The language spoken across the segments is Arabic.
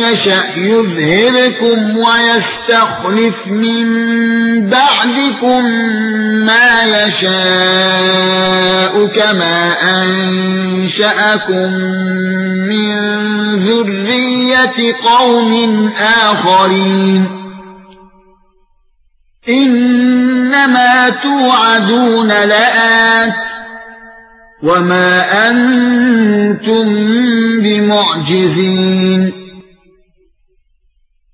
يَشَأْ يُذْهِبْكُمْ وَيَسْتَخْلِفْ مِن بَعْدِكُم مَّا يَشَاءُ كَمَا أَنشَأَكُم مِّن ذُرِّيَّةِ قَوْمٍ آخَرِينَ. إِنَّمَا تُوعَدُونَ لَآتٍ وَمَا أَنتُم بِمُعْجِزِينَ.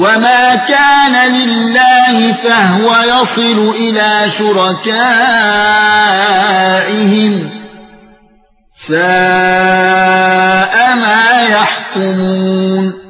وَمَا كَانَ لِلَّهِ فَهُوَ يَصِلُ إِلَى شُرَكَائِهِمْ سَاءَ مَا يَحْكُمُونَ